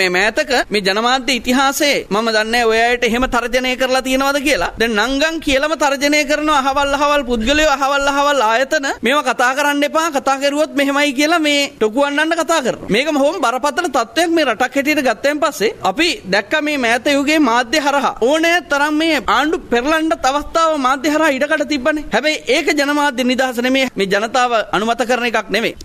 මේ මෑතක මේ ජනමාධ්‍ය ඉතිහාසයේ මම දන්නේ ඔය අයට එහෙම තර්ජනය කරලා තියෙනවද කියලා. දැන් නංගන් කියලාම තර්ජනය කරනවා අහවල් අහවල් පුද්ගලයෝ අහවල් අහවල් ආයතන මේවා කතා කරන්න එපා කතා කරුවොත් මෙහෙමයි කියලා මේ ටොකුවන්නන්න කතා කරනවා. මේක මොහොම බරපතල තත්ත්වයක් මේ රටක් හැටියට ගත්තෙන් පස්සේ අපි දැක්ක මේ මෑත යුගයේ මාධ්‍ය හරහා ඕනෑ තරම් මේ ආණ්ඩු පෙරලන්න අවස්ථාව මාධ්‍ය හරහා ඉඩකඩ තිබ්බනේ. හැබැයි ඒක ජනමාධ්‍ය නිදහස නෙමෙයි මේ ජනතාව අනුමත කරන එකක් නෙමෙයි.